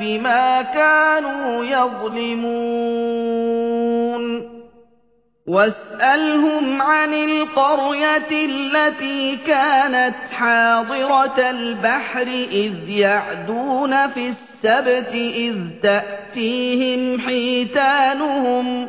بما كانوا يظلمون. واسألهم عن القرية التي كانت حاضرة البحر إذ يعدون في السبت إذ تأتيهم حيتانهم.